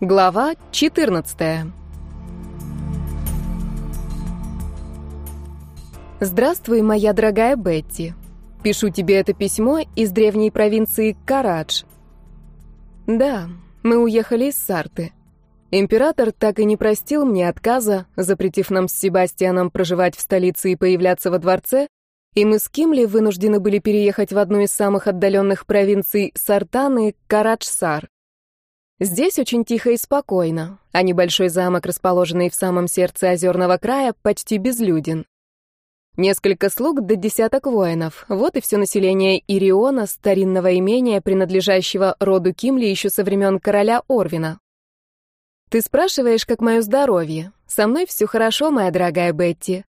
Глава 14. Здравствуй, моя дорогая Бетти. Пишу тебе это письмо из древней провинции Карадж. Да, мы уехали из Сарты. Император так и не простил мне отказа, запретив нам с Себастьяном проживать в столице и появляться во дворце, и мы с Кимли вынуждены были переехать в одну из самых отдаленных провинций Сартаны, Карадж-Сар. Здесь очень тихо и спокойно, а небольшой замок, расположенный в самом сердце озерного края, почти безлюден. Несколько слуг до десяток воинов. Вот и все население Ириона, старинного имения, принадлежащего роду Кимли еще со времен короля Орвина. Ты спрашиваешь, как мое здоровье. Со мной все хорошо, моя дорогая Бетти.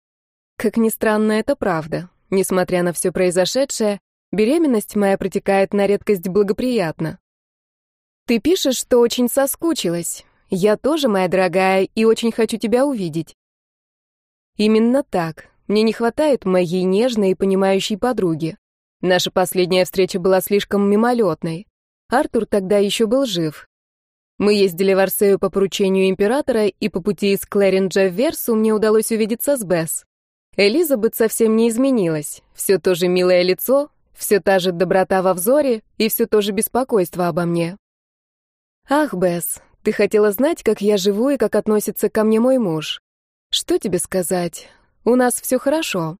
Как ни странно, это правда. Несмотря на все произошедшее, беременность моя протекает на редкость благоприятно. Ты пишешь, что очень соскучилась. Я тоже, моя дорогая, и очень хочу тебя увидеть. Именно так. Мне не хватает моей нежной и понимающей подруги. Наша последняя встреча была слишком мимолетной. Артур тогда еще был жив. Мы ездили в Арсею по поручению императора, и по пути из Клэринджа в Версу мне удалось увидеться с Бесс. Элизабет совсем не изменилась. Все то же милое лицо, все та же доброта во взоре и все то же беспокойство обо мне. «Ах, Бесс, ты хотела знать, как я живу и как относится ко мне мой муж. Что тебе сказать? У нас все хорошо.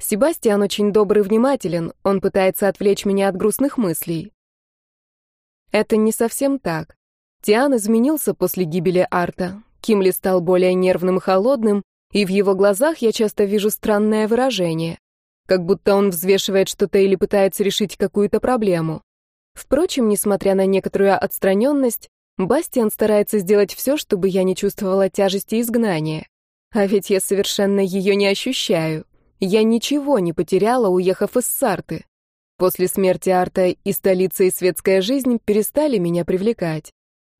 Себастьян очень добрый и внимателен, он пытается отвлечь меня от грустных мыслей. Это не совсем так. Тиан изменился после гибели Арта. Кимли стал более нервным и холодным, и в его глазах я часто вижу странное выражение, как будто он взвешивает что-то или пытается решить какую-то проблему. Впрочем, несмотря на некоторую отстраненность, Бастиан старается сделать все, чтобы я не чувствовала тяжести изгнания. А ведь я совершенно ее не ощущаю. Я ничего не потеряла, уехав из Сарты. После смерти Арта и столица, и светская жизнь перестали меня привлекать.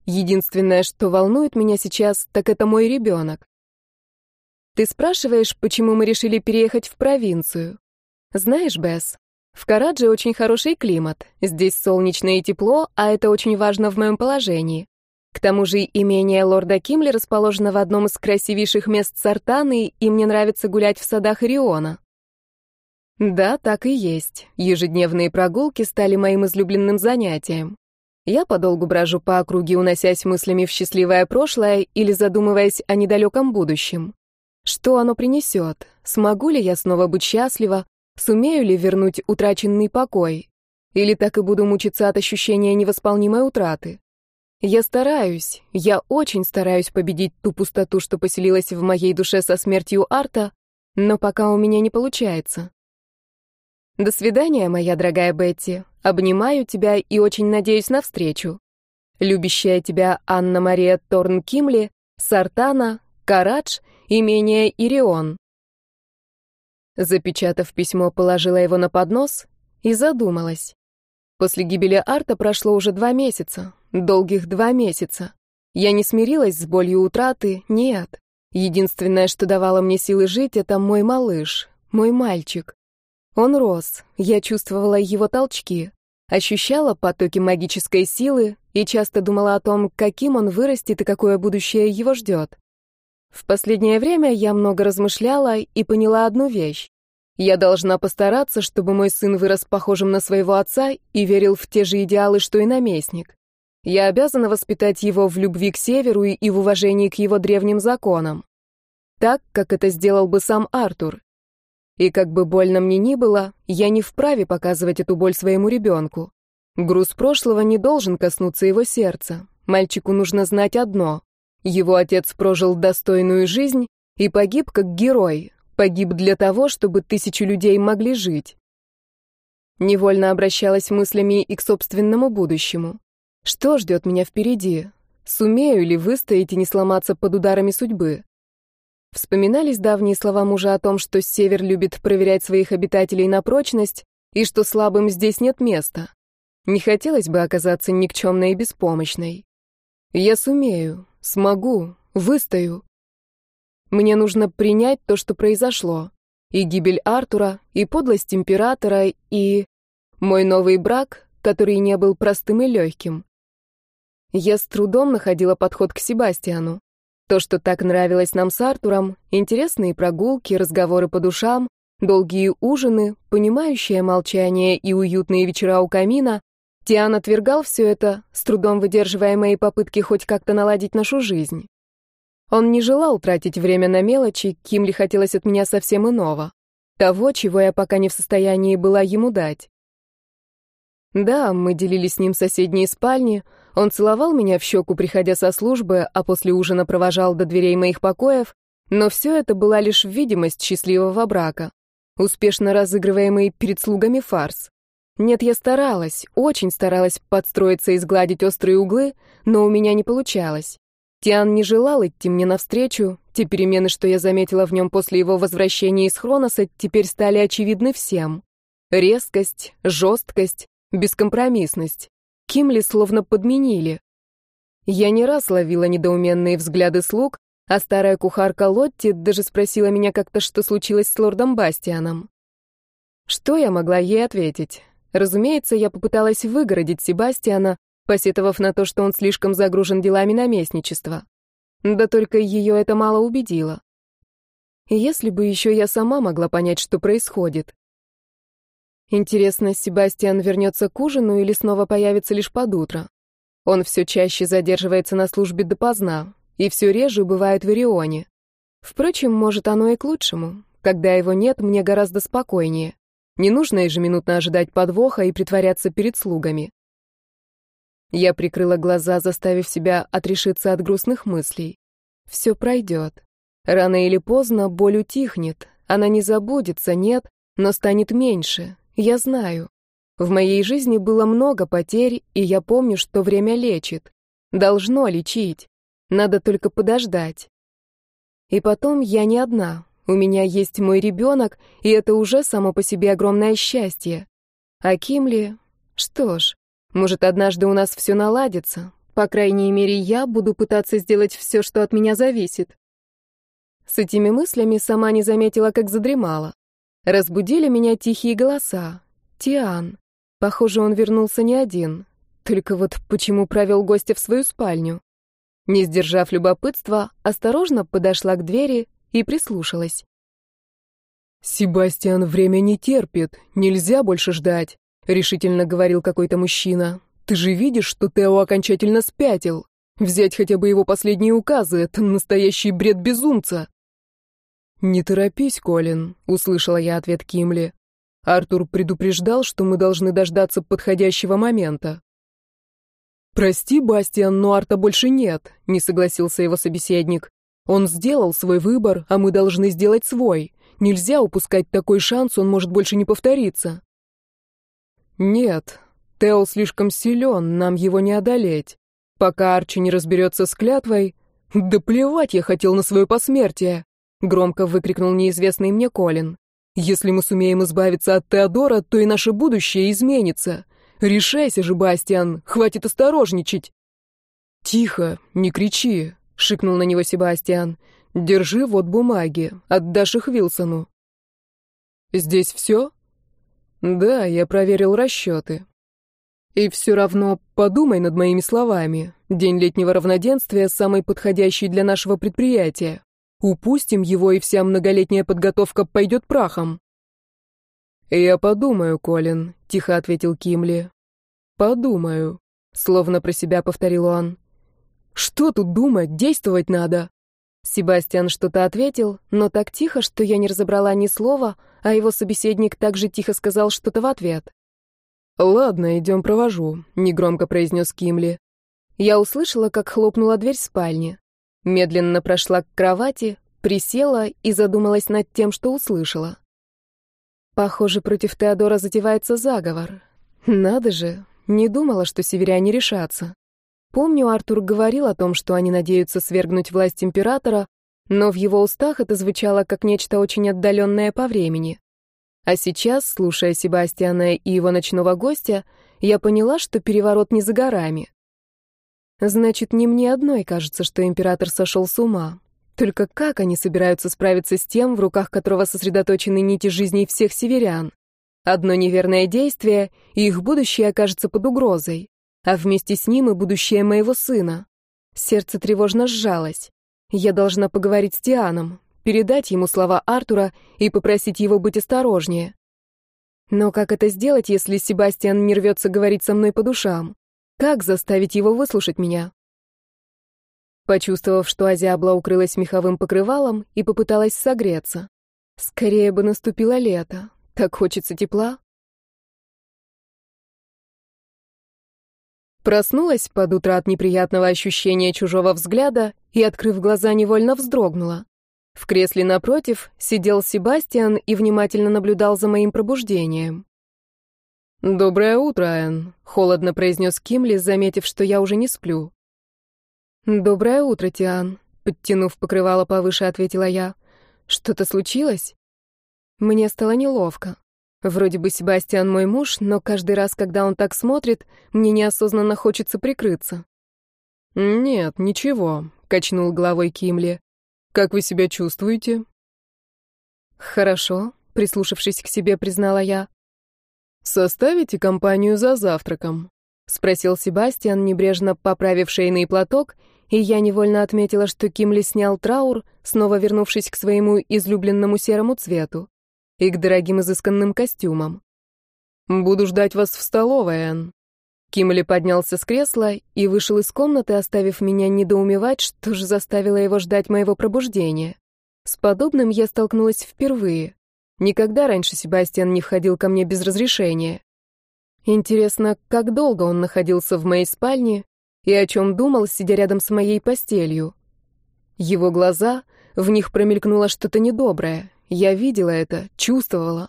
Единственное, что волнует меня сейчас, так это мой ребенок. Ты спрашиваешь, почему мы решили переехать в провинцию? Знаешь, Бесс, в Карадже очень хороший климат. Здесь солнечно и тепло, а это очень важно в моем положении. К тому же имение лорда Кимли расположено в одном из красивейших мест Сартаны, и мне нравится гулять в садах Риона. Да, так и есть. Ежедневные прогулки стали моим излюбленным занятием. Я подолгу брожу по округе, уносясь мыслями в счастливое прошлое или задумываясь о недалеком будущем. Что оно принесет? Смогу ли я снова быть счастлива? Сумею ли вернуть утраченный покой? Или так и буду мучиться от ощущения невосполнимой утраты? Я стараюсь, я очень стараюсь победить ту пустоту, что поселилась в моей душе со смертью Арта, но пока у меня не получается. До свидания, моя дорогая Бетти. Обнимаю тебя и очень надеюсь на встречу. Любящая тебя Анна-Мария Торн-Кимли, Сартана, Карадж, имение Ирион. Запечатав письмо, положила его на поднос и задумалась. После гибели Арта прошло уже два месяца, долгих два месяца. Я не смирилась с болью утраты, нет. Единственное, что давало мне силы жить, это мой малыш, мой мальчик. Он рос, я чувствовала его толчки, ощущала потоки магической силы и часто думала о том, каким он вырастет и какое будущее его ждет. В последнее время я много размышляла и поняла одну вещь. Я должна постараться, чтобы мой сын вырос похожим на своего отца и верил в те же идеалы, что и наместник. Я обязана воспитать его в любви к северу и в уважении к его древним законам. Так, как это сделал бы сам Артур. И как бы больно мне ни было, я не вправе показывать эту боль своему ребенку. Груз прошлого не должен коснуться его сердца. Мальчику нужно знать одно. Его отец прожил достойную жизнь и погиб как герой, погиб для того, чтобы тысячи людей могли жить. Невольно обращалась мыслями и к собственному будущему. Что ждет меня впереди? Сумею ли выстоять и не сломаться под ударами судьбы? Вспоминались давние слова мужа о том, что север любит проверять своих обитателей на прочность и что слабым здесь нет места. Не хотелось бы оказаться никчемной и беспомощной. Я сумею, Смогу, выстою. Мне нужно принять то, что произошло. И гибель Артура, и подлость императора, и... Мой новый брак, который не был простым и легким. Я с трудом находила подход к Себастьяну. То, что так нравилось нам с Артуром, интересные прогулки, разговоры по душам, долгие ужины, понимающее молчание и уютные вечера у камина, Тиан отвергал все это, с трудом выдерживая мои попытки хоть как-то наладить нашу жизнь. Он не желал тратить время на мелочи, Кимли хотелось от меня совсем иного. Того, чего я пока не в состоянии была ему дать. Да, мы делили с ним соседние спальни, он целовал меня в щеку, приходя со службы, а после ужина провожал до дверей моих покоев, но все это была лишь видимость счастливого брака, успешно разыгрываемый перед слугами фарс. Нет, я старалась, очень старалась подстроиться и сгладить острые углы, но у меня не получалось. Тиан не желал идти мне навстречу, те перемены, что я заметила в нем после его возвращения из Хроноса, теперь стали очевидны всем. Резкость, жесткость, бескомпромиссность. Кимли словно подменили. Я не раз ловила недоуменные взгляды слуг, а старая кухарка Лотти даже спросила меня как-то, что случилось с лордом Бастианом. Что я могла ей ответить? Разумеется, я попыталась выгородить Себастьяна, посетовав на то, что он слишком загружен делами наместничества. Да только ее это мало убедило. Если бы еще я сама могла понять, что происходит. Интересно, Себастьян вернется к ужину или снова появится лишь под утро? Он все чаще задерживается на службе допоздна, и все реже бывает в Орионе. Впрочем, может, оно и к лучшему. Когда его нет, мне гораздо спокойнее. Не нужно ежеминутно ожидать подвоха и притворяться перед слугами. Я прикрыла глаза, заставив себя отрешиться от грустных мыслей. Все пройдет. Рано или поздно боль утихнет. Она не забудется, нет, но станет меньше. Я знаю. В моей жизни было много потерь, и я помню, что время лечит. Должно лечить. Надо только подождать. И потом я не одна. У меня есть мой ребенок, и это уже само по себе огромное счастье. А Кимли... Что ж, может, однажды у нас все наладится. По крайней мере, я буду пытаться сделать все, что от меня зависит. С этими мыслями сама не заметила, как задремала. Разбудили меня тихие голоса. Тиан. Похоже, он вернулся не один. Только вот почему провел гостя в свою спальню? Не сдержав любопытства, осторожно подошла к двери и прислушалась. «Себастьян время не терпит, нельзя больше ждать», — решительно говорил какой-то мужчина. «Ты же видишь, что Тео окончательно спятил. Взять хотя бы его последние указы — это настоящий бред безумца». «Не торопись, Колин», — услышала я ответ Кимли. Артур предупреждал, что мы должны дождаться подходящего момента. «Прости, Бастиан, но Арта больше нет», — не согласился его собеседник. «Он сделал свой выбор, а мы должны сделать свой. Нельзя упускать такой шанс, он может больше не повториться». «Нет, Тео слишком силен, нам его не одолеть. Пока Арчи не разберется с клятвой...» «Да плевать я хотел на свое посмертие!» — громко выкрикнул неизвестный мне Колин. «Если мы сумеем избавиться от Теодора, то и наше будущее изменится. Решайся же, Бастиан, хватит осторожничать!» «Тихо, не кричи!» — шикнул на него Себастьян. «Держи вот бумаги, отдашь их Вилсону». «Здесь все?» Да, я проверил расчеты. И все равно подумай над моими словами. День летнего равноденствия самый подходящий для нашего предприятия. Упустим его, и вся многолетняя подготовка пойдет прахом. «Я подумаю, Колин», — тихо ответил Кимли. «Подумаю», — словно про себя повторил он. «Что тут думать? Действовать надо!» Себастьян что-то ответил, но так тихо, что я не разобрала ни слова, а его собеседник также тихо сказал что-то в ответ. «Ладно, идем провожу», — негромко произнес Кимли. Я услышала, как хлопнула дверь спальни. Медленно прошла к кровати, присела и задумалась над тем, что услышала. Похоже, против Теодора затевается заговор. Надо же, не думала, что северяне решатся. Помню, Артур говорил о том, что они надеются свергнуть власть императора, но в его устах это звучало как нечто очень отдаленное по времени. А сейчас, слушая Себастьяна и его ночного гостя, я поняла, что переворот не за горами. Значит, не мне одной кажется, что император сошел с ума. Только как они собираются справиться с тем, в руках которого сосредоточены нити жизни всех северян? Одно неверное действие, и их будущее окажется под угрозой. А вместе с ним и будущее моего сына. Сердце тревожно сжалось. Я должна поговорить с Тианом, передать ему слова Артура и попросить его быть осторожнее. Но как это сделать, если Себастьян не рвется говорить со мной по душам? Как заставить его выслушать меня? Почувствовав, что Азиабла укрылась меховым покрывалом и попыталась согреться. Скорее бы наступило лето. Так хочется тепла. Проснулась под утро от неприятного ощущения чужого взгляда и, открыв глаза, невольно вздрогнула. В кресле напротив сидел Себастьян и внимательно наблюдал за моим пробуждением. «Доброе утро, Энн», — холодно произнес Кимли, заметив, что я уже не сплю. «Доброе утро, Тиан», — подтянув покрывало повыше, ответила я. «Что-то случилось?» Мне стало неловко. Вроде бы Себастьян мой муж, но каждый раз, когда он так смотрит, мне неосознанно хочется прикрыться. «Нет, ничего», — качнул головой Кимли. Как вы себя чувствуете? Хорошо, прислушавшись к себе, признала я. Составите компанию за завтраком, спросил Себастьян, небрежно поправив шейный платок, и я невольно отметила, что Кимли снял траур, снова вернувшись к своему излюбленному серому цвету и к дорогим изысканным костюмам. Буду ждать вас в столовой, Энн. Кимли поднялся с кресла и вышел из комнаты, оставив меня недоумевать, что же заставило его ждать моего пробуждения. С подобным я столкнулась впервые. Никогда раньше Себастьян не входил ко мне без разрешения. Интересно, как долго он находился в моей спальне и о чем думал, сидя рядом с моей постелью. Его глаза, в них промелькнуло что-то недоброе. Я видела это, чувствовала.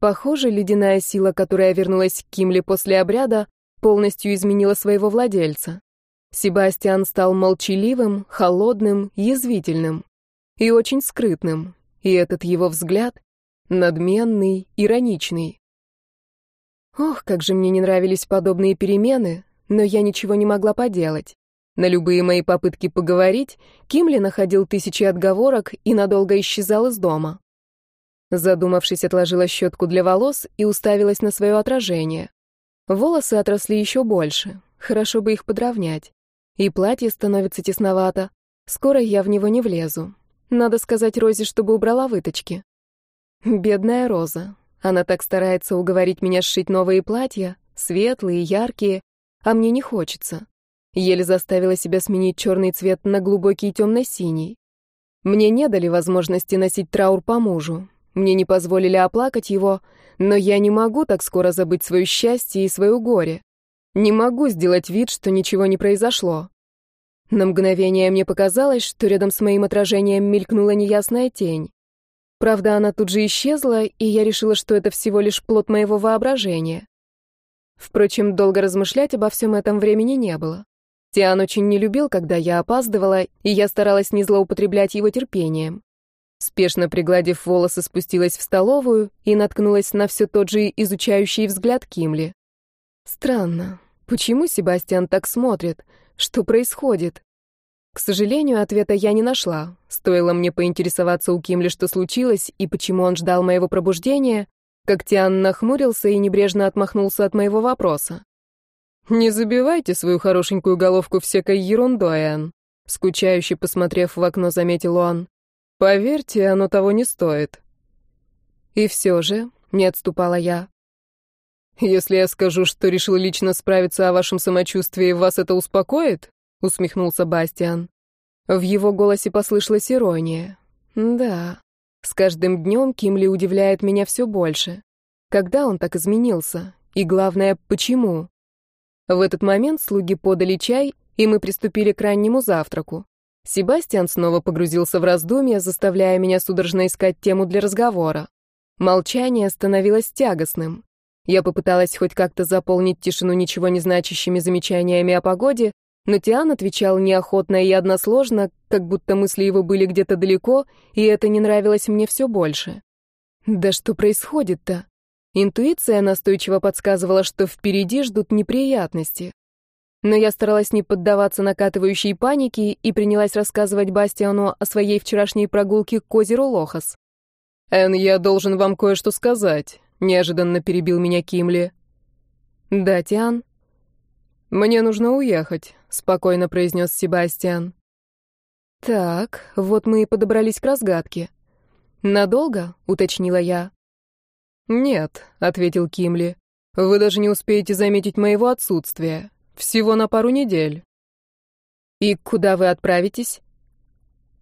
Похоже, ледяная сила, которая вернулась к Кимли после обряда, полностью изменила своего владельца. Себастьян стал молчаливым, холодным, язвительным и очень скрытным, и этот его взгляд надменный, ироничный. Ох, как же мне не нравились подобные перемены, но я ничего не могла поделать. На любые мои попытки поговорить Кимли находил тысячи отговорок и надолго исчезал из дома. Задумавшись, отложила щетку для волос и уставилась на свое отражение. Волосы отросли еще больше. Хорошо бы их подровнять. И платье становится тесновато. Скоро я в него не влезу. Надо сказать Розе, чтобы убрала выточки. Бедная Роза. Она так старается уговорить меня сшить новые платья, светлые, яркие, а мне не хочется. Еле заставила себя сменить черный цвет на глубокий темно-синий. Мне не дали возможности носить траур по мужу. Мне не позволили оплакать его, но я не могу так скоро забыть свое счастье и свое горе. Не могу сделать вид, что ничего не произошло. На мгновение мне показалось, что рядом с моим отражением мелькнула неясная тень. Правда, она тут же исчезла, и я решила, что это всего лишь плод моего воображения. Впрочем, долго размышлять обо всем этом времени не было. Тиан очень не любил, когда я опаздывала, и я старалась не злоупотреблять его терпением. Спешно пригладив волосы, спустилась в столовую и наткнулась на все тот же изучающий взгляд Кимли. Странно. Почему Себастьян так смотрит? Что происходит? К сожалению, ответа я не нашла. Стоило мне поинтересоваться у Кимли, что случилось и почему он ждал моего пробуждения, как Тиан нахмурился и небрежно отмахнулся от моего вопроса. «Не забивайте свою хорошенькую головку всякой ерундой, Энн», скучающе посмотрев в окно, заметил он. Поверьте, оно того не стоит. И все же, не отступала я. Если я скажу, что решил лично справиться о вашем самочувствии, вас это успокоит? Усмехнулся Бастиан. В его голосе послышалась ирония. Да, с каждым днем Кимли удивляет меня все больше. Когда он так изменился? И главное, почему? В этот момент слуги подали чай, и мы приступили к раннему завтраку. Себастьян снова погрузился в раздумья, заставляя меня судорожно искать тему для разговора. Молчание становилось тягостным. Я попыталась хоть как-то заполнить тишину ничего не значащими замечаниями о погоде, но Тиан отвечал неохотно и односложно, как будто мысли его были где-то далеко, и это не нравилось мне все больше. Да что происходит-то? Интуиция настойчиво подсказывала, что впереди ждут неприятности. Но я старалась не поддаваться накатывающей панике и принялась рассказывать Бастиану о своей вчерашней прогулке к озеру Лохас. «Энн, я должен вам кое-что сказать», — неожиданно перебил меня Кимли. «Да, Тиан». «Мне нужно уехать», — спокойно произнес Себастьян. «Так, вот мы и подобрались к разгадке. Надолго?» — уточнила я. «Нет», — ответил Кимли. «Вы даже не успеете заметить моего отсутствия. Всего на пару недель». «И куда вы отправитесь?»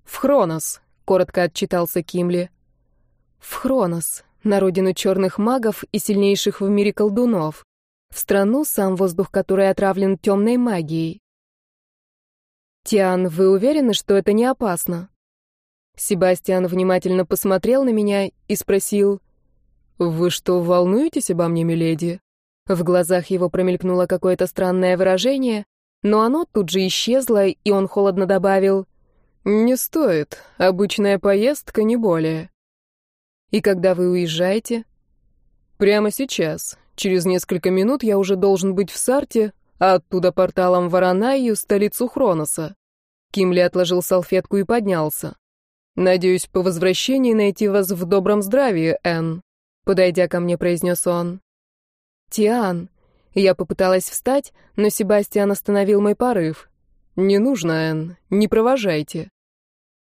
«В Хронос», — коротко отчитался Кимли. «В Хронос, на родину черных магов и сильнейших в мире колдунов в страну, сам воздух которой отравлен темной магией. «Тиан, вы уверены, что это не опасно?» Себастьян внимательно посмотрел на меня и спросил, «Вы что, волнуетесь обо мне, миледи?» В глазах его промелькнуло какое-то странное выражение, но оно тут же исчезло, и он холодно добавил, «Не стоит. Обычная поездка, не более». «И когда вы уезжаете?» «Прямо сейчас. Через несколько минут я уже должен быть в Сарте, а оттуда порталом в Аранайю, столицу Хроноса. Кимли отложил салфетку и поднялся. «Надеюсь, по возвращении найти вас в добром здравии, Энн», — подойдя ко мне, произнес он. «Тиан». Я попыталась встать, но Себастьян остановил мой порыв. «Не нужно, Энн, не провожайте».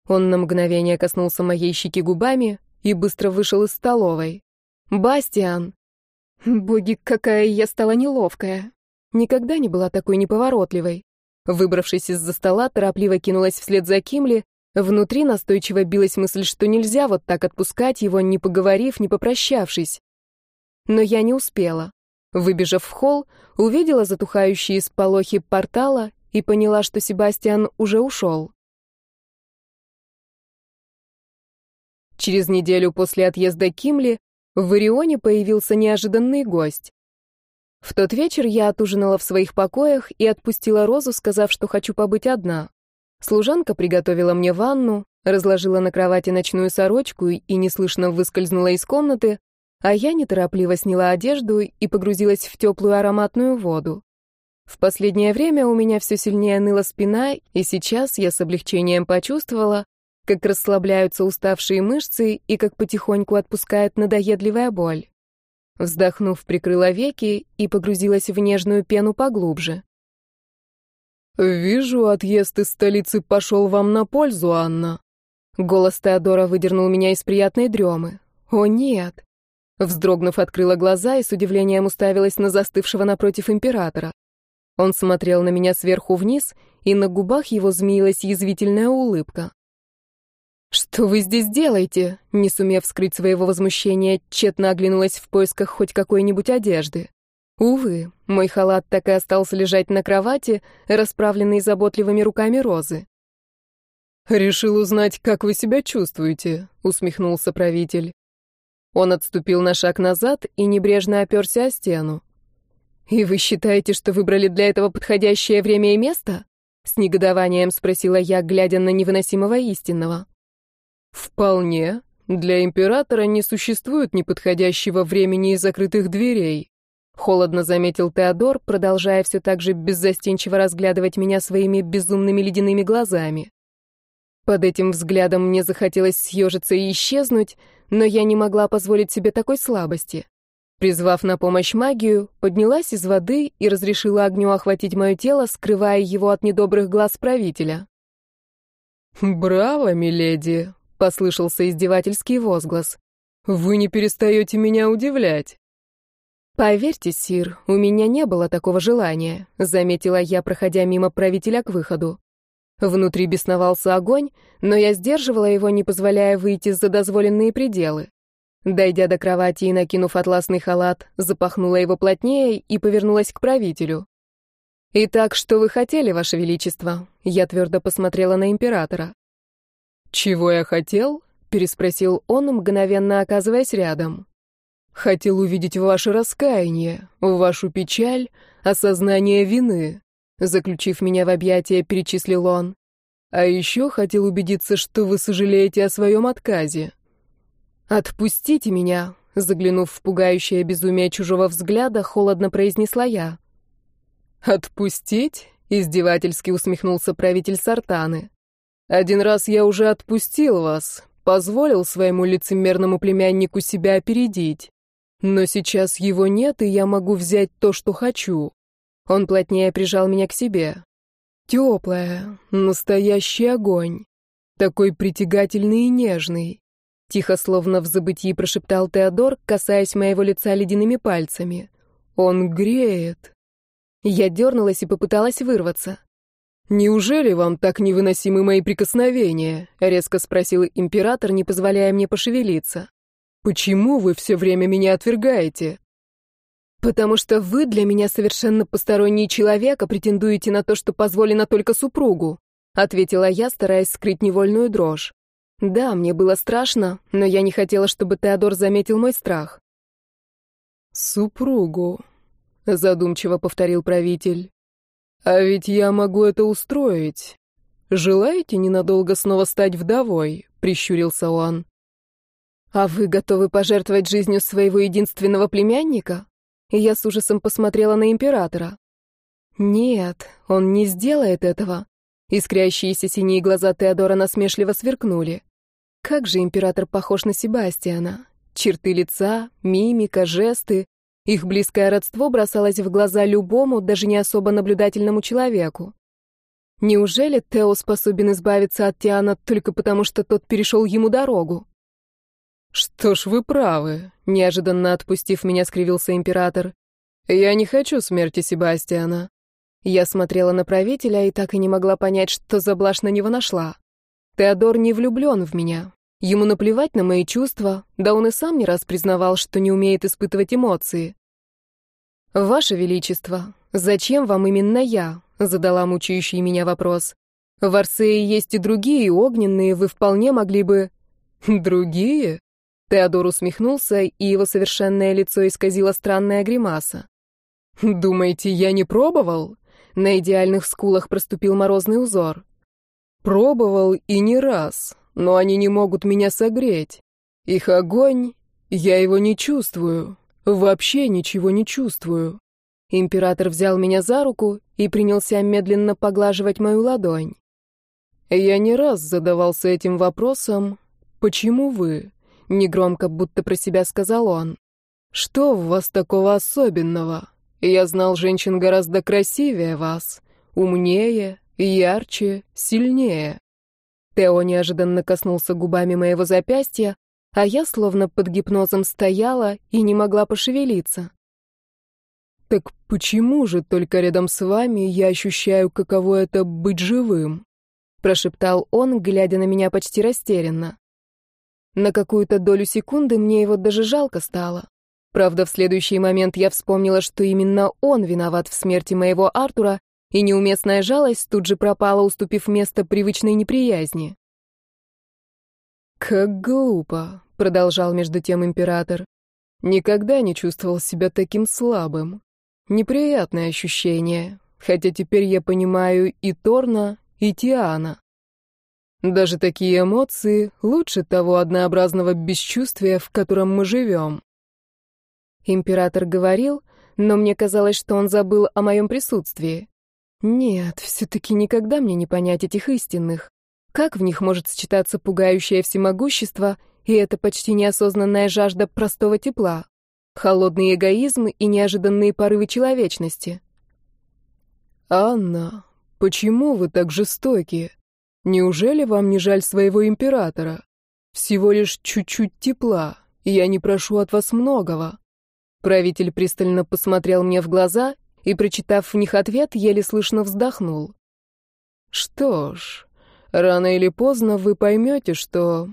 Он на мгновение коснулся моей щеки губами и быстро вышел из столовой. «Бастиан!» Боги, какая я стала неловкая. Никогда не была такой неповоротливой. Выбравшись из-за стола, торопливо кинулась вслед за Кимли. Внутри настойчиво билась мысль, что нельзя вот так отпускать его, не поговорив, не попрощавшись. Но я не успела. Выбежав в холл, увидела затухающие сполохи портала и поняла, что Себастьян уже ушел. Через неделю после отъезда Кимли в Ирионе появился неожиданный гость. В тот вечер я отужинала в своих покоях и отпустила Розу, сказав, что хочу побыть одна. Служанка приготовила мне ванну, разложила на кровати ночную сорочку и неслышно выскользнула из комнаты, а я неторопливо сняла одежду и погрузилась в теплую ароматную воду. В последнее время у меня все сильнее ныла спина, и сейчас я с облегчением почувствовала, как расслабляются уставшие мышцы и как потихоньку отпускает надоедливая боль. Вздохнув, прикрыла веки и погрузилась в нежную пену поглубже. «Вижу, отъезд из столицы пошел вам на пользу, Анна». Голос Теодора выдернул меня из приятной дремы. «О, нет!» Вздрогнув, открыла глаза и с удивлением уставилась на застывшего напротив императора. Он смотрел на меня сверху вниз, и на губах его змеилась язвительная улыбка. «Что вы здесь делаете?» Не сумев скрыть своего возмущения, тщетно оглянулась в поисках хоть какой-нибудь одежды. Увы, мой халат так и остался лежать на кровати, расправленный заботливыми руками Розы. «Решил узнать, как вы себя чувствуете», — усмехнулся правитель. Он отступил на шаг назад и небрежно оперся о стену. «И вы считаете, что выбрали для этого подходящее время и место?» С негодованием спросила я, глядя на невыносимого истинного. Вполне. Для императора не существует неподходящего времени и закрытых дверей. Холодно заметил Теодор, продолжая все так же беззастенчиво разглядывать меня своими безумными ледяными глазами. Под этим взглядом мне захотелось съежиться и исчезнуть, но я не могла позволить себе такой слабости. Призвав на помощь магию, поднялась из воды и разрешила огню охватить мое тело, скрывая его от недобрых глаз правителя. «Браво, миледи!» Послышался издевательский возглас. «Вы не перестаете меня удивлять». «Поверьте, Сир, у меня не было такого желания», — заметила я, проходя мимо правителя к выходу. Внутри бесновался огонь, но я сдерживала его, не позволяя выйти за дозволенные пределы. Дойдя до кровати и накинув атласный халат, запахнула его плотнее и повернулась к правителю. «Итак, что вы хотели, Ваше Величество?» Я твердо посмотрела на императора. «Чего я хотел?» — переспросил он, мгновенно оказываясь рядом. «Хотел увидеть ваше раскаяние, вашу печаль, осознание вины», — заключив меня в объятия, перечислил он. «А еще хотел убедиться, что вы сожалеете о своем отказе». «Отпустите меня», — заглянув в пугающее безумие чужого взгляда, холодно произнесла я. «Отпустить?» — издевательски усмехнулся правитель Сартаны. Один раз я уже отпустил вас, позволил своему лицемерному племяннику себя опередить. Но сейчас его нет, и я могу взять то, что хочу. Он плотнее прижал меня к себе. Теплая, настоящий огонь. Такой притягательный и нежный. Тихо, словно в забытии, прошептал Теодор, касаясь моего лица ледяными пальцами. Он греет. Я дернулась и попыталась вырваться. «Неужели вам так невыносимы мои прикосновения?» — резко спросил император, не позволяя мне пошевелиться. «Почему вы все время меня отвергаете?» «Потому что вы для меня совершенно посторонний человек, а претендуете на то, что позволено только супругу», — ответила я, стараясь скрыть невольную дрожь. Да, мне было страшно, но я не хотела, чтобы Теодор заметил мой страх. «Супругу», — задумчиво повторил правитель. «А ведь я могу это устроить. Желаете ненадолго снова стать вдовой?» — прищурился он. «А вы готовы пожертвовать жизнью своего единственного племянника?» И я с ужасом посмотрела на императора. «Нет, он не сделает этого». Искрящиеся синие глаза Теодора насмешливо сверкнули. Как же император похож на Себастьяна. Черты лица, мимика, жесты. Их близкое родство бросалось в глаза любому, даже не особо наблюдательному человеку. Неужели Тео способен избавиться от Тиана только потому, что тот перешел ему дорогу? «Что ж, вы правы», — неожиданно отпустив меня, скривился император. «Я не хочу смерти Себастьяна». Я смотрела на правителя и так и не могла понять, что за блажь на него нашла. Теодор не влюблен в меня. Ему наплевать на мои чувства, да он и сам не раз признавал, что не умеет испытывать эмоции. «Ваше Величество, зачем вам именно я?» — задала мучающий меня вопрос. «В Арсее есть и другие огненные, вы вполне могли бы...» «Другие?» Теодор усмехнулся, и его совершенное лицо исказило странная гримаса. «Думаете, я не пробовал?» На идеальных скулах проступил морозный узор. Пробовал и не раз, но они не могут меня согреть. Их огонь, я его не чувствую, вообще ничего не чувствую. Император взял меня за руку и принялся медленно поглаживать мою ладонь. Я не раз задавался этим вопросом, почему вы? Негромко, будто про себя сказал он. Что в вас такого особенного? Я знал женщин гораздо красивее вас, умнее, Ярче, сильнее. Тео неожиданно коснулся губами моего запястья, а я словно под гипнозом стояла и не могла пошевелиться. «Так почему же только рядом с вами я ощущаю, каково это быть живым?» — прошептал он, глядя на меня почти растерянно. На какую-то долю секунды мне его даже жалко стало. Правда, в следующий момент я вспомнила, что именно он виноват в смерти моего Артура, и неуместная жалость тут же пропала, уступив место привычной неприязни. «Как глупо», — продолжал между тем император. «Никогда не чувствовал себя таким слабым. Неприятное ощущение, хотя теперь я понимаю и Торна, и Тиана. Даже такие эмоции лучше того однообразного бесчувствия, в котором мы живем». Император говорил, но мне казалось, что он забыл о моем присутствии. Нет, все-таки никогда мне не понять этих истинных. Как в них может сочетаться пугающее всемогущество и эта почти неосознанная жажда простого тепла, холодный эгоизм и неожиданные порывы человечности? «Анна, почему вы так жестоки? Неужели вам не жаль своего императора? Всего лишь чуть-чуть тепла, и я не прошу от вас многого». Правитель пристально посмотрел мне в глаза и, прочитав в них ответ, еле слышно вздохнул. «Что ж, рано или поздно вы поймете, что...»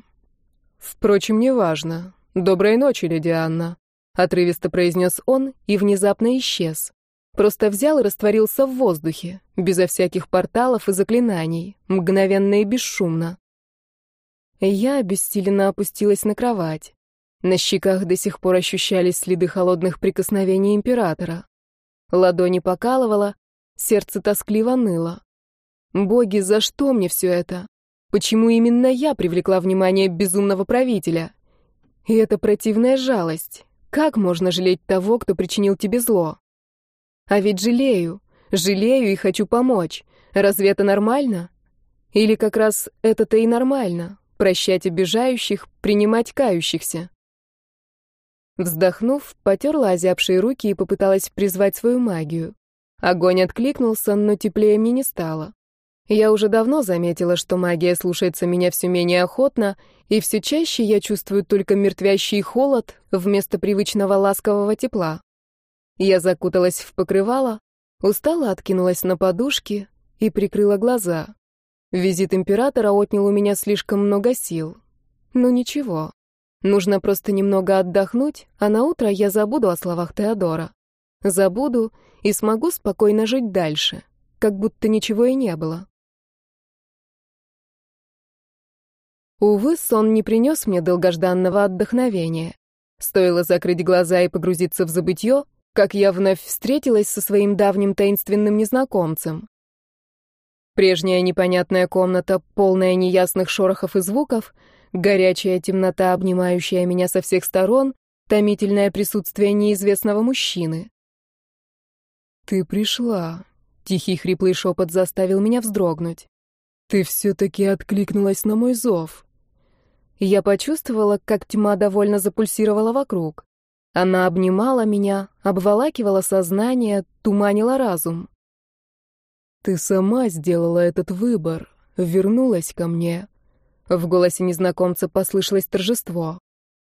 «Впрочем, неважно. Доброй ночи, леди Анна», — отрывисто произнес он и внезапно исчез. Просто взял и растворился в воздухе, безо всяких порталов и заклинаний, мгновенно и бесшумно. Я обессиленно опустилась на кровать. На щеках до сих пор ощущались следы холодных прикосновений императора. Ладони покалывало, сердце тоскливо ныло. Боги, за что мне все это? Почему именно я привлекла внимание безумного правителя? И эта противная жалость. Как можно жалеть того, кто причинил тебе зло? А ведь жалею, жалею и хочу помочь. Разве это нормально? Или как раз это-то и нормально? Прощать обижающих, принимать кающихся. Вздохнув, потерла озябшие руки и попыталась призвать свою магию. Огонь откликнулся, но теплее мне не стало. Я уже давно заметила, что магия слушается меня все менее охотно, и все чаще я чувствую только мертвящий холод вместо привычного ласкового тепла. Я закуталась в покрывало, устало откинулась на подушки и прикрыла глаза. Визит императора отнял у меня слишком много сил. Ну ничего, нужно просто немного отдохнуть, а на утро я забуду о словах Теодора. Забуду и смогу спокойно жить дальше, как будто ничего и не было. Увы, сон не принес мне долгожданного отдохновения. Стоило закрыть глаза и погрузиться в забытье, как я вновь встретилась со своим давним таинственным незнакомцем. Прежняя непонятная комната, полная неясных шорохов и звуков, горячая темнота, обнимающая меня со всех сторон, томительное присутствие неизвестного мужчины. «Ты пришла», — тихий хриплый шепот заставил меня вздрогнуть. «Ты все-таки откликнулась на мой зов». Я почувствовала, как тьма довольно запульсировала вокруг. Она обнимала меня, обволакивала сознание, туманила разум. «Ты сама сделала этот выбор, вернулась ко мне». В голосе незнакомца послышалось торжество.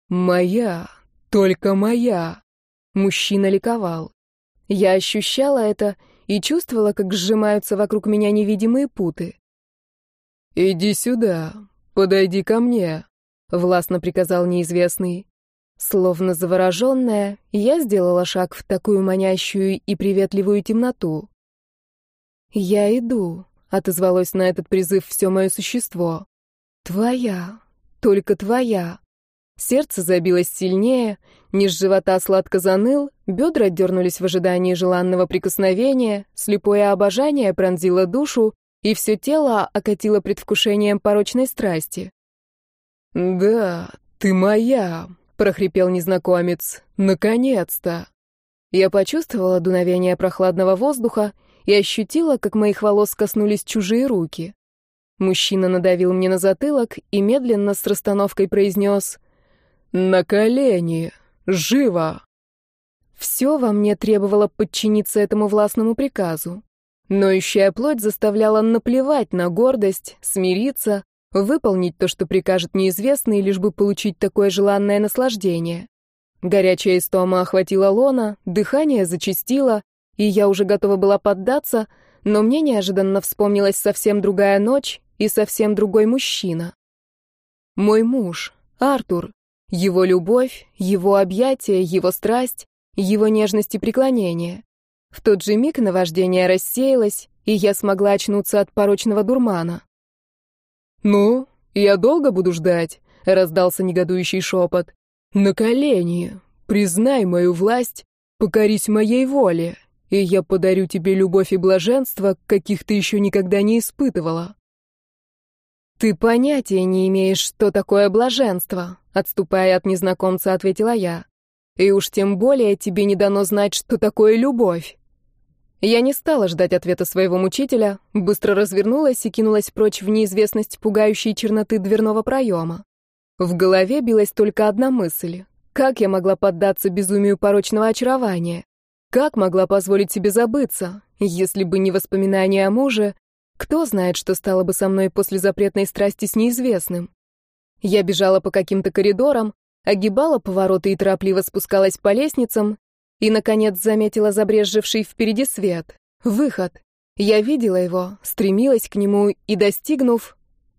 «Моя, только моя!» Мужчина ликовал. Я ощущала это и чувствовала, как сжимаются вокруг меня невидимые путы. «Иди сюда, подойди ко мне», — властно приказал неизвестный. Словно завороженная, я сделала шаг в такую манящую и приветливую темноту. «Я иду», — отозвалось на этот призыв все мое существо. «Твоя, только твоя». Сердце забилось сильнее, низ живота сладко заныл, бедра дернулись в ожидании желанного прикосновения, слепое обожание пронзило душу, и все тело окатило предвкушением порочной страсти. «Да, ты моя», — прохрипел незнакомец. «Наконец-то!» Я почувствовала дуновение прохладного воздуха и ощутила, как моих волос коснулись чужие руки. Мужчина надавил мне на затылок и медленно с расстановкой произнес «На колени! Живо!» Все во мне требовало подчиниться этому властному приказу. Ноющая плоть заставляла наплевать на гордость, смириться, Выполнить то, что прикажет неизвестный, лишь бы получить такое желанное наслаждение. Горячая истома охватила лона, дыхание зачастило, и я уже готова была поддаться, но мне неожиданно вспомнилась совсем другая ночь и совсем другой мужчина. Мой муж, Артур, его любовь, его объятия, его страсть, его нежность и преклонение. В тот же миг наваждение рассеялось, и я смогла очнуться от порочного дурмана. «Ну, я долго буду ждать?» — раздался негодующий шепот. «На колени! Признай мою власть, покорись моей воле, и я подарю тебе любовь и блаженство, каких ты еще никогда не испытывала». «Ты понятия не имеешь, что такое блаженство», — отступая от незнакомца, ответила я. «И уж тем более тебе не дано знать, что такое любовь». Я не стала ждать ответа своего мучителя, быстро развернулась и кинулась прочь в неизвестность пугающей черноты дверного проема. В голове билась только одна мысль. Как я могла поддаться безумию порочного очарования? Как могла позволить себе забыться? Если бы не воспоминания о муже, кто знает, что стало бы со мной после запретной страсти с неизвестным? Я бежала по каким-то коридорам, огибала повороты и торопливо спускалась по лестницам, и, наконец, заметила забрезживший впереди свет. Выход. Я видела его, стремилась к нему и, достигнув,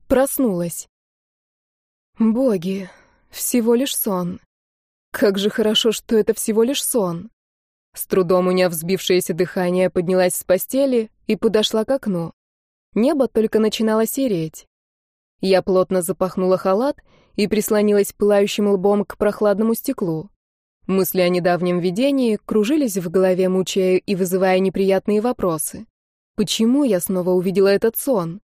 проснулась. Боги, всего лишь сон. Как же хорошо, что это всего лишь сон. С трудом уняв взбившееся дыхание, поднялась с постели и подошла к окну. Небо только начинало сереть. Я плотно запахнула халат и прислонилась пылающим лбом к прохладному стеклу. Мысли о недавнем видении кружились в голове, мучая и вызывая неприятные вопросы. Почему я снова увидела этот сон?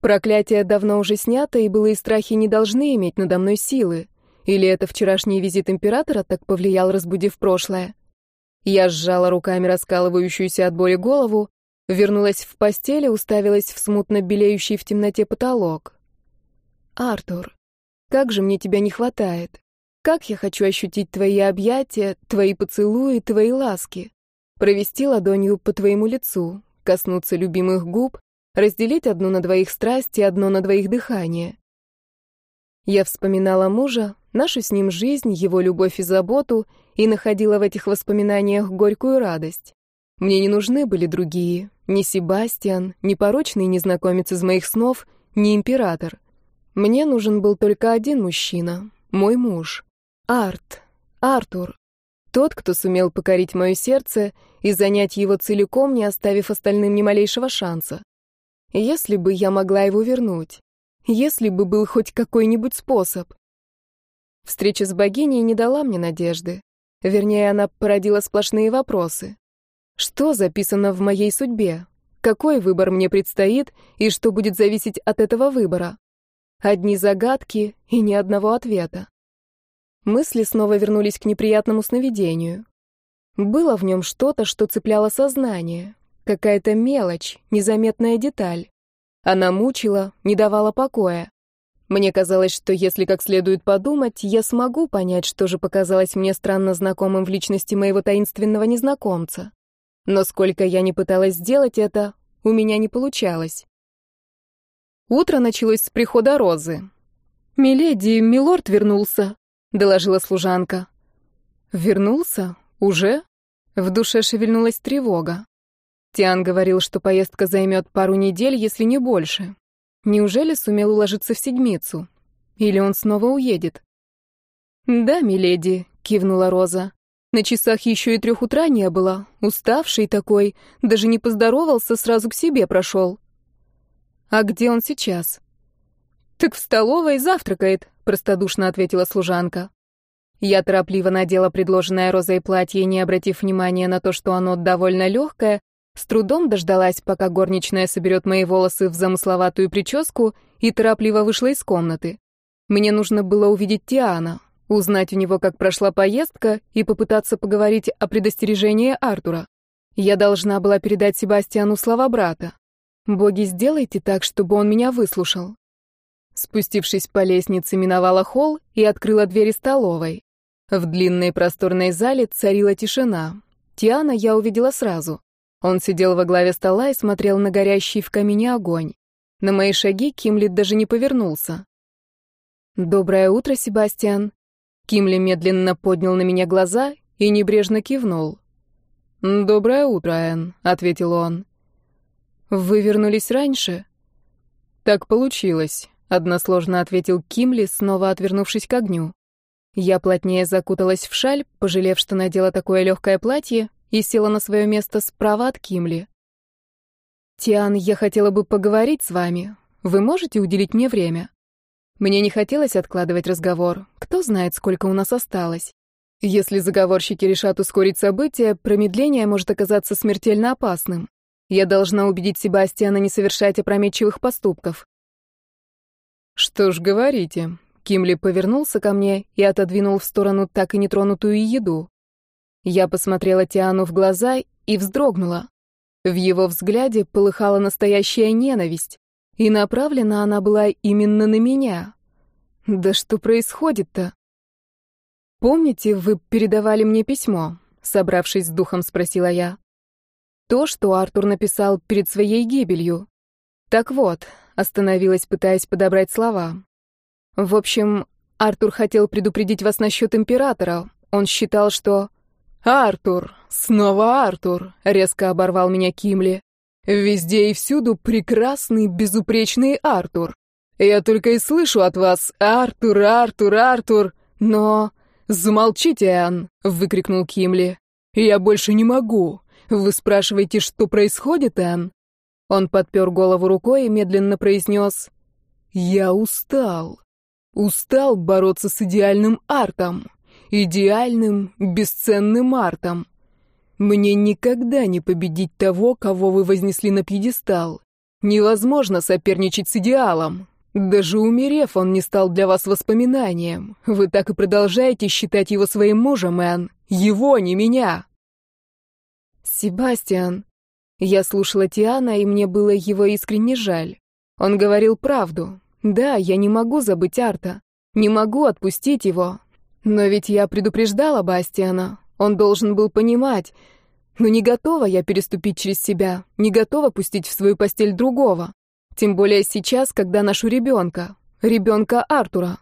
Проклятие давно уже снято, и былые страхи не должны иметь надо мной силы. Или это вчерашний визит императора так повлиял, разбудив прошлое? Я сжала руками раскалывающуюся от боли голову, вернулась в постель и уставилась в смутно белеющий в темноте потолок. «Артур, как же мне тебя не хватает!» Как я хочу ощутить твои объятия, твои поцелуи, твои ласки. провести ладонью по твоему лицу, коснуться любимых губ, разделить одну на двоих страсть и одно на двоих дыхание. Я вспоминала мужа, нашу с ним жизнь, его любовь и заботу, и находила в этих воспоминаниях горькую радость. Мне не нужны были другие, ни Себастьян, ни порочный незнакомец из моих снов, ни император. Мне нужен был только один мужчина, мой муж. Арт, Артур. Тот, кто сумел покорить мое сердце и занять его целиком, не оставив остальным ни малейшего шанса. Если бы я могла его вернуть. Если бы был хоть какой-нибудь способ. Встреча с богиней не дала мне надежды. Вернее, она породила сплошные вопросы. Что записано в моей судьбе? Какой выбор мне предстоит и что будет зависеть от этого выбора? Одни загадки и ни одного ответа. Мысли снова вернулись к неприятному сновидению. Было в нем что-то, что цепляло сознание, какая-то мелочь, незаметная деталь. Она мучила, не давала покоя. Мне казалось, что если как следует подумать, я смогу понять, что же показалось мне странно знакомым в личности моего таинственного незнакомца. Но сколько я не пыталась сделать это, у меня не получалось. Утро началось с прихода Розы. «Миледи, милорд вернулся», — доложила служанка. «Вернулся? Уже?» В душе шевельнулась тревога. Тиан говорил, что поездка займет пару недель, если не больше. Неужели сумел уложиться в седмицу? Или он снова уедет? «Да, миледи», — кивнула Роза. На часах еще и трех утра не было, уставший такой, даже не поздоровался, сразу к себе прошел. А где он сейчас? Так в столовой завтракает, простодушно ответила служанка. Я торопливо надела предложенное розой платье, не обратив внимания на то, что оно довольно легкое, с трудом дождалась, пока горничная соберет мои волосы в замысловатую прическу, и торопливо вышла из комнаты. Мне нужно было увидеть Тиана, узнать у него, как прошла поездка, и попытаться поговорить о предостережении Артура. Я должна была передать Себастьяну слова брата. «Боги, сделайте так, чтобы он меня выслушал». Спустившись по лестнице, миновала холл и открыла двери столовой. В длинной просторной зале царила тишина. Тиана я увидела сразу. Он сидел во главе стола и смотрел на горящий в камине огонь. На мои шаги Кимли даже не повернулся. «Доброе утро, Себастьян», Кимли медленно поднял на меня глаза и небрежно кивнул. «Доброе утро, Энн», — ответил он. «Вы вернулись раньше?» «Так получилось», — односложно ответил Кимли, снова отвернувшись к огню. Я плотнее закуталась в шаль, пожалев, что надела такое легкое платье, и села на свое место справа от Кимли. «Тиан, я хотела бы поговорить с вами. Вы можете уделить мне время?» Мне не хотелось откладывать разговор. Кто знает, сколько у нас осталось. Если заговорщики решат ускорить события, промедление может оказаться смертельно опасным. Я должна убедить Себастьяна не совершать опрометчивых поступков. «Что ж, говорите». Кимли повернулся ко мне и отодвинул в сторону так и нетронутую еду. Я посмотрела Тиану в глаза и вздрогнула. В его взгляде полыхала настоящая ненависть. И направлена она была именно на меня. Да что происходит-то? Помните, вы передавали мне письмо? Собравшись с духом, спросила я. То, что Артур написал перед своей гибелью. Так вот, остановилась, пытаясь подобрать слова. В общем, Артур хотел предупредить вас насчет императора. Он считал, что... «Артур! Снова Артур!» — резко оборвал меня Кимли. Везде и всюду прекрасный, безупречный Артур. Я только и слышу от вас «Артур, Артур, Артур», но... «Замолчите, Ан!» — выкрикнул Кимли. «Я больше не могу. Вы спрашиваете, что происходит, Ан?» Он подпер голову рукой и медленно произнес «Я устал. Устал бороться с идеальным артом. Идеальным, бесценным артом. Мне никогда не победить того, кого вы вознесли на пьедестал. Невозможно соперничать с идеалом. Даже умерев, он не стал для вас воспоминанием. Вы так и продолжаете считать его своим мужем, Энн. Его, не меня. Себастьян. Я слушала Тиана, и мне было его искренне жаль. Он говорил правду. Да, я не могу забыть Арта. Не могу отпустить его. Но ведь я предупреждала Бастиана. Он должен был понимать. Но не готова я переступить через себя, не готова пустить в свою постель другого. Тем более сейчас, когда ношу ребенка, ребенка Артура.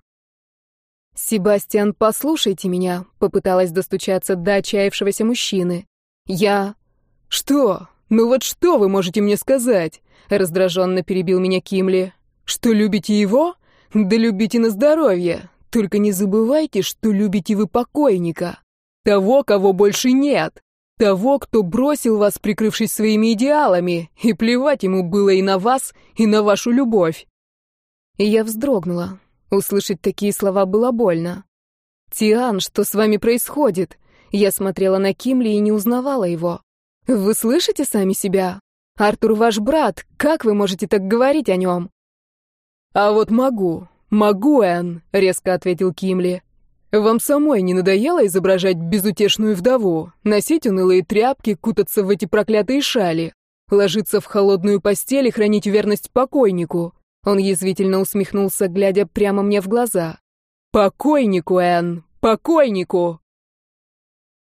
«Себастьян, послушайте меня», — попыталась достучаться до отчаявшегося мужчины. «Я...» «Что? Ну вот что вы можете мне сказать?» — раздраженно перебил меня Кимли. «Что любите его? Да любите на здоровье. Только не забывайте, что любите вы покойника. Того, кого больше нет. Того, кто бросил вас, прикрывшись своими идеалами, и плевать ему было и на вас, и на вашу любовь». Я вздрогнула. Услышать такие слова было больно. «Тиан, что с вами происходит?» Я смотрела на Кимли и не узнавала его. «Вы слышите сами себя? Артур ваш брат, как вы можете так говорить о нем?» «А вот могу, могу, Энн», — резко ответил Кимли. «Вам самой не надоело изображать безутешную вдову, носить унылые тряпки, кутаться в эти проклятые шали, ложиться в холодную постель и хранить верность покойнику?» Он язвительно усмехнулся, глядя прямо мне в глаза. «Покойнику, Энн! Покойнику!»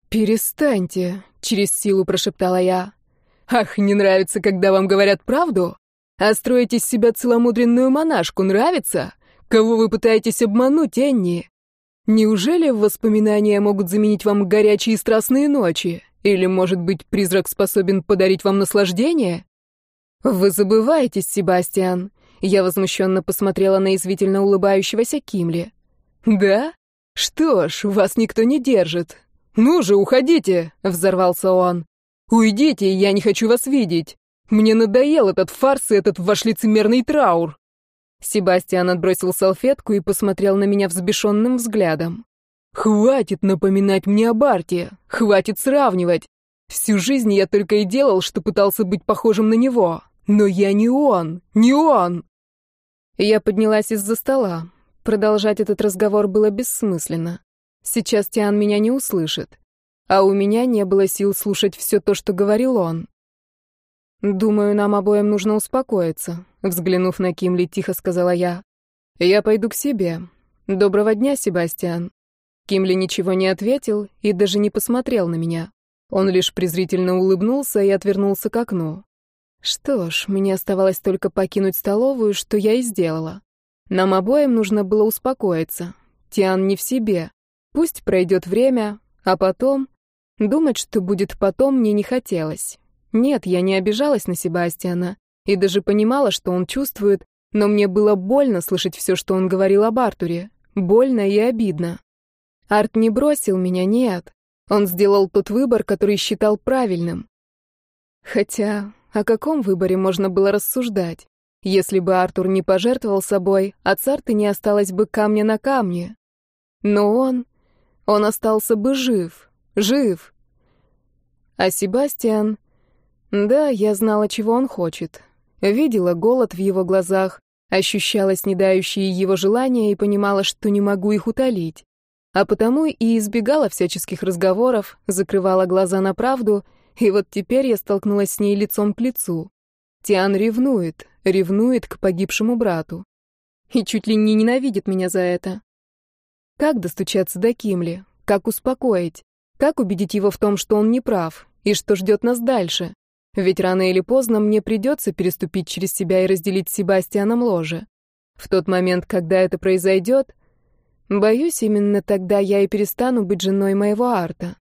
«Перестаньте!» — через силу прошептала я. «Ах, не нравится, когда вам говорят правду? А строите из себя целомудренную монашку нравится? Кого вы пытаетесь обмануть, Энни? Неужели воспоминания могут заменить вам горячие страстные ночи? Или, может быть, призрак способен подарить вам наслаждение?» «Вы забываетесь, Себастьян. Я возмущенно посмотрела на извительно улыбающегося Кимли. «Да? Что ж, вас никто не держит. Ну же, уходите!» — взорвался он. «Уйдите, я не хочу вас видеть. Мне надоел этот фарс и этот ваш лицемерный траур». Себастьян отбросил салфетку и посмотрел на меня взбешенным взглядом. «Хватит напоминать мне о Барте, хватит сравнивать. Всю жизнь я только и делал, что пытался быть похожим на него. Но я не он, не он!» Я поднялась из-за стола. Продолжать этот разговор было бессмысленно. Сейчас Тиан меня не услышит. А у меня не было сил слушать все то, что говорил он. «Думаю, нам обоим нужно успокоиться», — взглянув на Кимли, тихо сказала я. «Я пойду к себе. Доброго дня, Себастьян». Кимли ничего не ответил и даже не посмотрел на меня. Он лишь презрительно улыбнулся и отвернулся к окну. Что ж, мне оставалось только покинуть столовую, что я и сделала. Нам обоим нужно было успокоиться. Тиан не в себе. Пусть пройдет время, а потом... Думать, что будет потом, мне не хотелось. Нет, я не обижалась на Себастьяна и даже понимала, что он чувствует, но мне было больно слышать все, что он говорил об Артуре. Больно и обидно. Арт не бросил меня, нет. Он сделал тот выбор, который считал правильным. Хотя о каком выборе можно было рассуждать? Если бы Артур не пожертвовал собой, от Сарты не осталось бы камня на камне. Но он... он остался бы жив. Жив. А Себастьян... Да, я знала, чего он хочет. Видела голод в его глазах, ощущала снедающие его желания и понимала, что не могу их утолить. А потому и избегала всяческих разговоров, закрывала глаза на правду — и вот теперь я столкнулась с ней лицом к лицу. Тиан ревнует, ревнует к погибшему брату. И чуть ли не ненавидит меня за это. Как достучаться до Кимли? Как успокоить? Как убедить его в том, что он не прав? И что ждет нас дальше? Ведь рано или поздно мне придется переступить через себя и разделить с Себастьяном ложе. В тот момент, когда это произойдет, боюсь, именно тогда я и перестану быть женой моего Арта.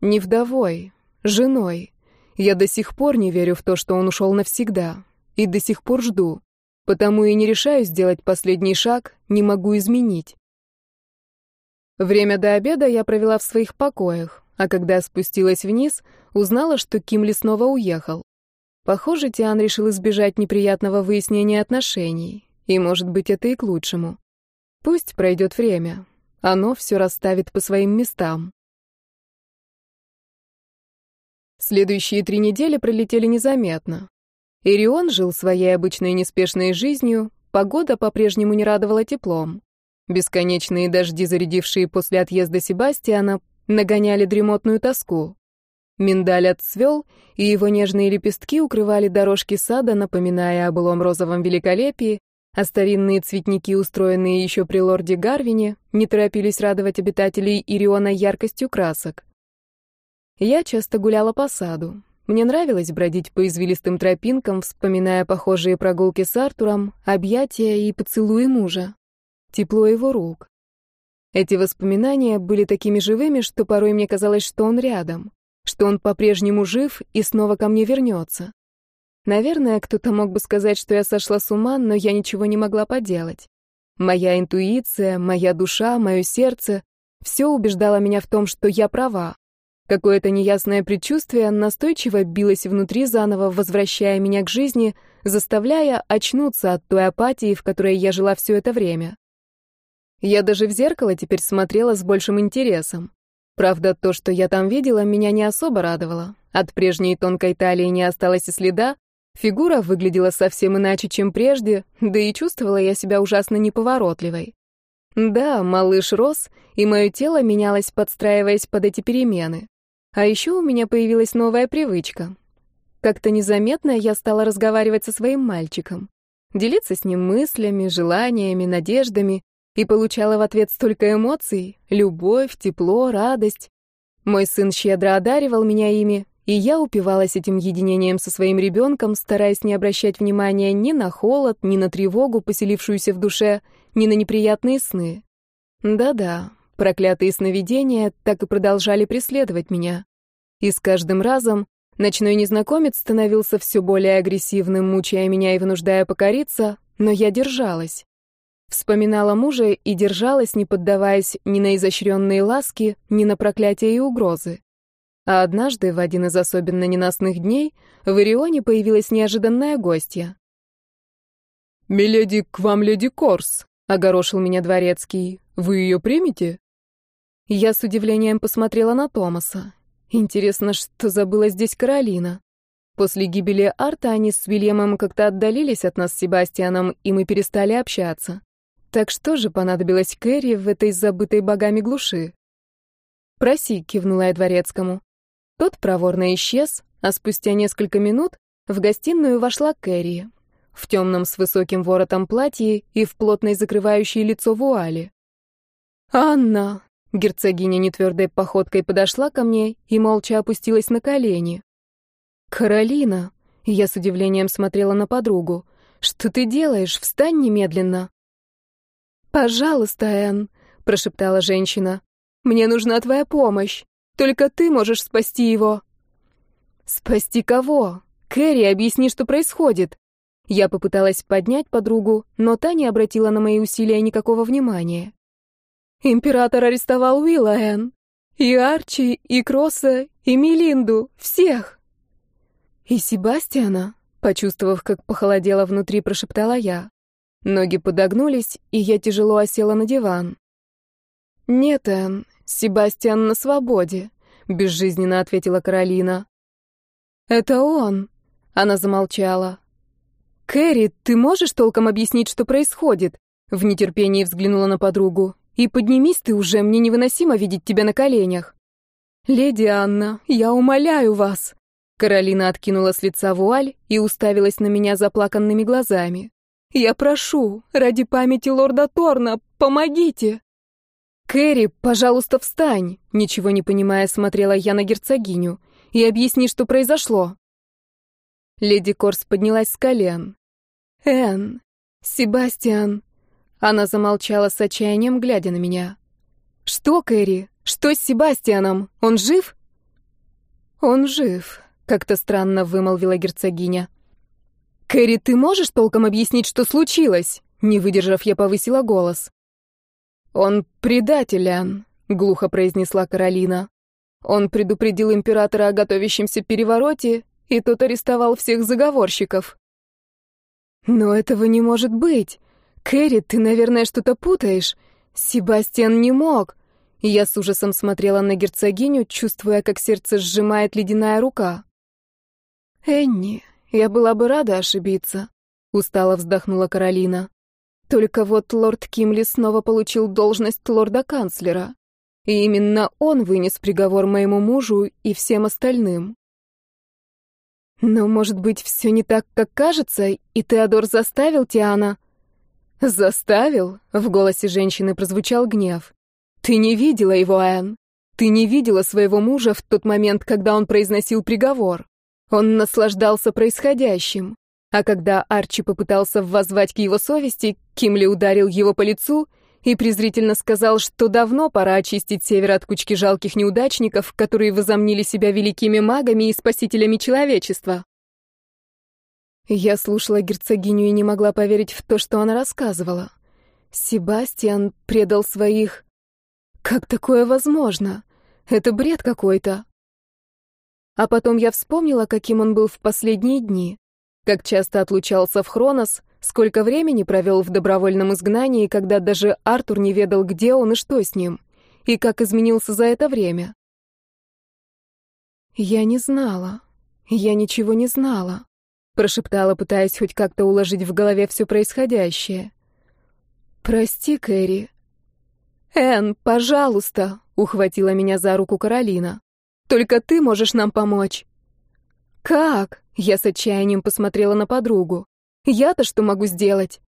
Не вдовой, женой. Я до сих пор не верю в то, что он ушел навсегда. И до сих пор жду. Потому и не решаюсь сделать последний шаг, не могу изменить. Время до обеда я провела в своих покоях, а когда спустилась вниз, узнала, что Кимли снова уехал. Похоже, Тиан решил избежать неприятного выяснения отношений, и, может быть, это и к лучшему. Пусть пройдет время, оно все расставит по своим местам. Следующие три недели пролетели незаметно. Ирион жил своей обычной неспешной жизнью, погода по-прежнему не радовала теплом. Бесконечные дожди, зарядившие после отъезда Себастьяна, нагоняли дремотную тоску. Миндаль отцвел, и его нежные лепестки укрывали дорожки сада, напоминая о былом розовом великолепии, а старинные цветники, устроенные еще при лорде Гарвине, не торопились радовать обитателей Ириона яркостью красок. Я часто гуляла по саду. Мне нравилось бродить по извилистым тропинкам, вспоминая похожие прогулки с Артуром, объятия и поцелуи мужа. Тепло его рук. Эти воспоминания были такими живыми, что порой мне казалось, что он рядом, что он по-прежнему жив и снова ко мне вернется. Наверное, кто-то мог бы сказать, что я сошла с ума, но я ничего не могла поделать. Моя интуиция, моя душа, мое сердце — все убеждало меня в том, что я права. Какое-то неясное предчувствие настойчиво билось внутри заново, возвращая меня к жизни, заставляя очнуться от той апатии, в которой я жила все это время. Я даже в зеркало теперь смотрела с большим интересом. Правда, то, что я там видела, меня не особо радовало. От прежней тонкой талии не осталось и следа, Фигура выглядела совсем иначе, чем прежде, да и чувствовала я себя ужасно неповоротливой. Да, малыш рос, и мое тело менялось, подстраиваясь под эти перемены. А еще у меня появилась новая привычка. Как-то незаметно я стала разговаривать со своим мальчиком, делиться с ним мыслями, желаниями, надеждами, и получала в ответ столько эмоций — любовь, тепло, радость. Мой сын щедро одаривал меня ими, и я упивалась этим единением со своим ребенком, стараясь не обращать внимания ни на холод, ни на тревогу, поселившуюся в душе, ни на неприятные сны. Да-да, проклятые сновидения так и продолжали преследовать меня. И с каждым разом ночной незнакомец становился все более агрессивным, мучая меня и вынуждая покориться, но я держалась. Вспоминала мужа и держалась, не поддаваясь ни на изощренные ласки, ни на проклятия и угрозы. А однажды, в один из особенно ненастных дней, в Ирионе появилась неожиданная гостья. «Миледи, к вам леди Корс», — огорошил меня дворецкий. «Вы ее примете?» Я с удивлением посмотрела на Томаса. Интересно, что забыла здесь Каролина. После гибели Арта они с Вильямом как-то отдалились от нас с Себастьяном, и мы перестали общаться. Так что же понадобилось Кэрри в этой забытой богами глуши? «Проси», — кивнула я дворецкому. Тот проворно исчез, а спустя несколько минут в гостиную вошла Кэрри в темном с высоким воротом платье и в плотной закрывающей лицо вуале. «Анна!» — герцогиня нетвердой походкой подошла ко мне и молча опустилась на колени. «Каролина!» — я с удивлением смотрела на подругу. «Что ты делаешь? Встань немедленно!» «Пожалуйста, Энн!» — прошептала женщина. «Мне нужна твоя помощь!» Только ты можешь спасти его». «Спасти кого? Кэрри, объясни, что происходит». Я попыталась поднять подругу, но та не обратила на мои усилия никакого внимания. «Император арестовал Уилла, Энн. И Арчи, и Кросса, и Мелинду. Всех!» «И Себастьяна?» Почувствовав, как похолодело внутри, прошептала я. Ноги подогнулись, и я тяжело осела на диван. «Нет, Энн, «Себастьян на свободе», — безжизненно ответила Каролина. «Это он», — она замолчала. «Кэрри, ты можешь толком объяснить, что происходит?» В нетерпении взглянула на подругу. «И поднимись ты уже, мне невыносимо видеть тебя на коленях». «Леди Анна, я умоляю вас!» Каролина откинула с лица вуаль и уставилась на меня заплаканными глазами. «Я прошу, ради памяти лорда Торна, помогите!» «Кэрри, пожалуйста, встань!» Ничего не понимая, смотрела я на герцогиню. «И объясни, что произошло!» Леди Корс поднялась с колен. «Энн! Себастьян!» Она замолчала с отчаянием, глядя на меня. «Что, Кэрри? Что с Себастьяном? Он жив?» «Он жив», — как-то странно вымолвила герцогиня. «Кэрри, ты можешь толком объяснить, что случилось?» Не выдержав, я повысила голос. «Он предатель, Ан», — глухо произнесла Каролина. «Он предупредил императора о готовящемся перевороте, и тот арестовал всех заговорщиков». «Но этого не может быть. Кэрри, ты, наверное, что-то путаешь. Себастьян не мог». Я с ужасом смотрела на герцогиню, чувствуя, как сердце сжимает ледяная рука. «Энни, я была бы рада ошибиться», — устало вздохнула Каролина. Только вот лорд Кимли снова получил должность лорда-канцлера. И именно он вынес приговор моему мужу и всем остальным. Но, может быть, все не так, как кажется, и Теодор заставил Тиана? Заставил? В голосе женщины прозвучал гнев. Ты не видела его, Энн. Ты не видела своего мужа в тот момент, когда он произносил приговор. Он наслаждался происходящим. А когда Арчи попытался воззвать к его совести, Кимли ударил его по лицу и презрительно сказал, что давно пора очистить север от кучки жалких неудачников, которые возомнили себя великими магами и спасителями человечества. Я слушала герцогиню и не могла поверить в то, что она рассказывала. Себастьян предал своих... Как такое возможно? Это бред какой-то. А потом я вспомнила, каким он был в последние дни. Как часто отлучался в Хронос, сколько времени провел в добровольном изгнании, когда даже Артур не ведал, где он и что с ним, и как изменился за это время. Я не знала. Я ничего не знала прошептала, пытаясь хоть как-то уложить в голове все происходящее. Прости, Кэрри. Эн, пожалуйста, ухватила меня за руку Каролина. Только ты можешь нам помочь. Как? Я с отчаянием посмотрела на подругу. Я-то что могу сделать?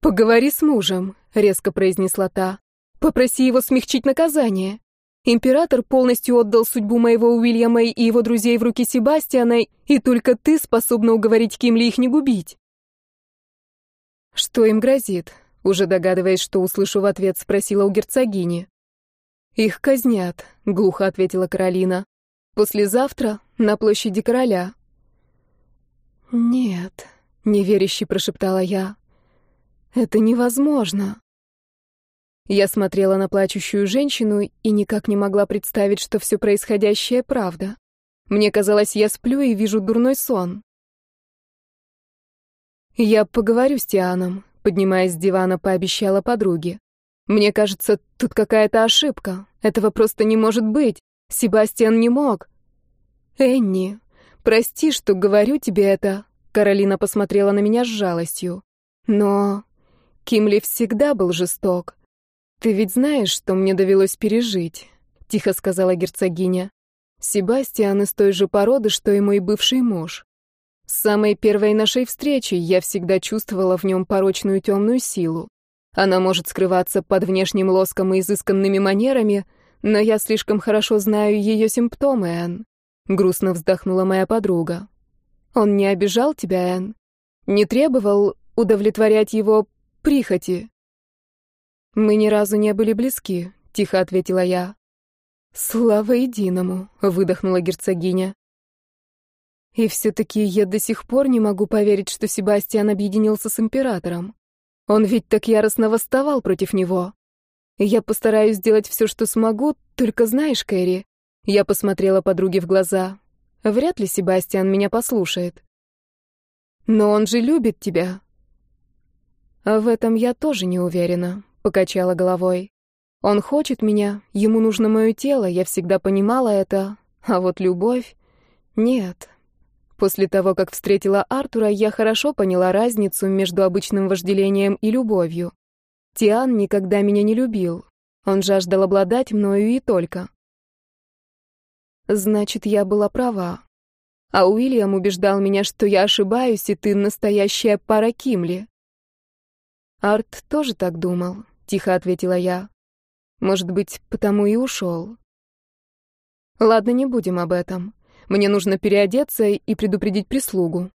Поговори с мужем, резко произнесла та. Попроси его смягчить наказание. Император полностью отдал судьбу моего Уильяма и его друзей в руки Себастьяна, и только ты способна уговорить Кимли их не губить. Что им грозит? Уже догадываясь, что услышу в ответ, спросила у герцогини. Их казнят, глухо ответила Каролина. Послезавтра на площади короля. Нет, неверяще прошептала я. Это невозможно. Я смотрела на плачущую женщину и никак не могла представить, что все происходящее правда. Мне казалось, я сплю и вижу дурной сон. Я поговорю с Тианом, поднимаясь с дивана, пообещала подруге. Мне кажется, тут какая-то ошибка. Этого просто не может быть. Себастьян не мог. Энни, прости, что говорю тебе это. Каролина посмотрела на меня с жалостью. Но Кимли всегда был жесток. «Ты ведь знаешь, что мне довелось пережить», — тихо сказала герцогиня. «Себастьян из той же породы, что и мой бывший муж. С самой первой нашей встречи я всегда чувствовала в нем порочную темную силу. Она может скрываться под внешним лоском и изысканными манерами, но я слишком хорошо знаю ее симптомы, Энн. Грустно вздохнула моя подруга. Он не обижал тебя, Энн? Не требовал удовлетворять его прихоти? «Мы ни разу не были близки», — тихо ответила я. «Слава единому», — выдохнула герцогиня. И все-таки я до сих пор не могу поверить, что Себастьян объединился с императором. Он ведь так яростно восставал против него. Я постараюсь сделать все, что смогу, только знаешь, Кэрри, я посмотрела подруге в глаза. Вряд ли Себастьян меня послушает. Но он же любит тебя. А в этом я тоже не уверена покачала головой. Он хочет меня, ему нужно мое тело, я всегда понимала это, а вот любовь нет. После того, как встретила Артура, я хорошо поняла разницу между обычным вожделением и любовью. Тиан никогда меня не любил. Он жаждал обладать мною и только. Значит, я была права. А Уильям убеждал меня, что я ошибаюсь, и ты настоящая пара Кимли. Арт тоже так думал. — тихо ответила я. «Может быть, потому и ушел». «Ладно, не будем об этом. Мне нужно переодеться и предупредить прислугу.